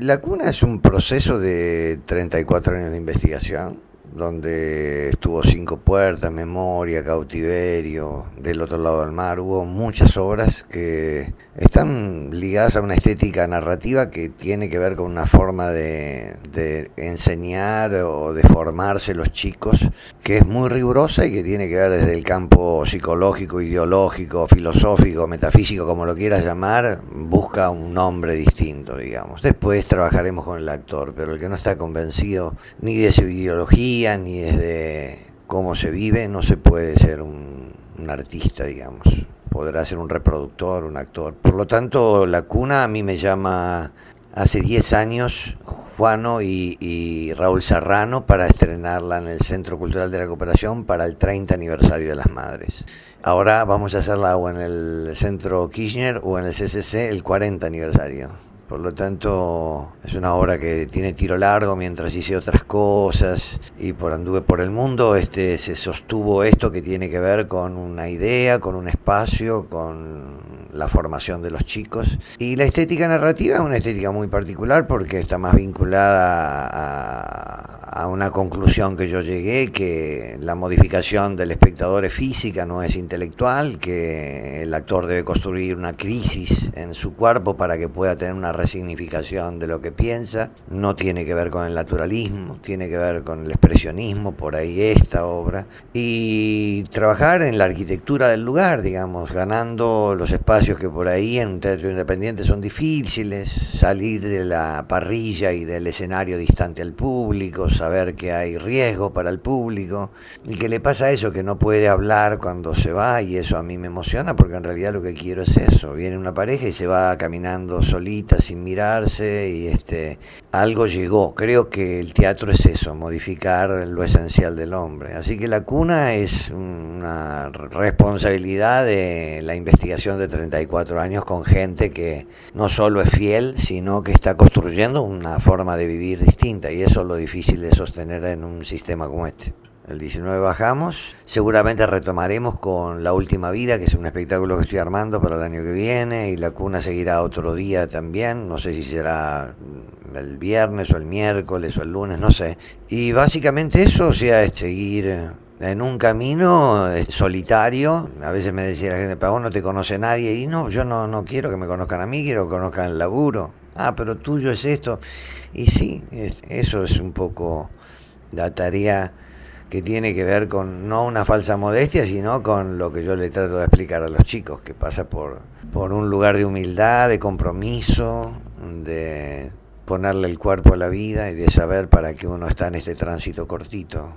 La cuna es un proceso de 34 años de investigación donde estuvo Cinco Puertas, Memoria, Cautiverio, del otro lado del mar. Hubo muchas obras que están ligadas a una estética narrativa que tiene que ver con una forma de, enseñar o de formarse los chicos, que es muy rigurosa y que tiene que ver desde el campo psicológico, ideológico, filosófico, metafísico, como lo quieras llamar, busca un nombre distinto, digamos. Después trabajaremos con el actor, pero el que no está convencido ni de su ideología, ni desde cómo se vive, no se puede ser un, artista, digamos. Podrá ser un reproductor, un actor. Por lo tanto, la cuna a mí me llama hace 10 años Juano y, y, Raúl Serrano para estrenarla en el Centro Cultural de la Cooperación para el 30 aniversario de las Madres. Ahora vamos a hacerla o en el Centro Kirchner o en el CCC el 40 aniversario. Por lo tanto, es una obra que tiene tiro largo mientras hice otras cosas y por anduve por el mundo, este se sostuvo esto que tiene que ver con una idea, con un espacio, con la formación de los chicos. Y la estética narrativa es una estética muy particular porque está más vinculada a, a una conclusión que yo llegué, que la modificación del espectador es física, no es intelectual, que el actor debe construir una crisis en su cuerpo para que pueda tener una resignificación de lo que piensa, no tiene que ver con el naturalismo, tiene que ver con el expresionismo, por ahí esta obra, y trabajar en la arquitectura del lugar, digamos, ganando los espacios que por ahí en un teatro independiente son difíciles, salir de la parrilla y del escenario distante al público, saber que hay riesgo para el público y que le pasa eso, que no puede hablar cuando se va y eso a mí me emociona porque en realidad lo que quiero es eso, viene una pareja y se va caminando solita sin mirarse y este algo llegó, creo que el teatro es eso, modificar lo esencial del hombre, así que la cuna es una responsabilidad de la investigación de 34 años con gente que no solo es fiel, sino que está construyendo una forma de vivir distinta y eso es lo difícil de sostener en un sistema como este. El 19 bajamos, seguramente retomaremos con La Última Vida, que es un espectáculo que estoy armando para el año que viene, y La Cuna seguirá otro día también, no sé si será el viernes o el miércoles o el lunes, no sé. Y básicamente eso, o sea, es seguir en un camino solitario. A veces me decía la gente, pero vos no te conoce nadie. Y no, yo no, no quiero que me conozcan a mí, quiero que conozcan el laburo. Ah, pero tuyo es esto. Y sí, eso es un poco la tarea que tiene que ver con no una falsa modestia, sino con lo que yo le trato de explicar a los chicos, que pasa por, por un lugar de humildad, de compromiso, de ponerle el cuerpo a la vida y de saber para qué uno está en este tránsito cortito.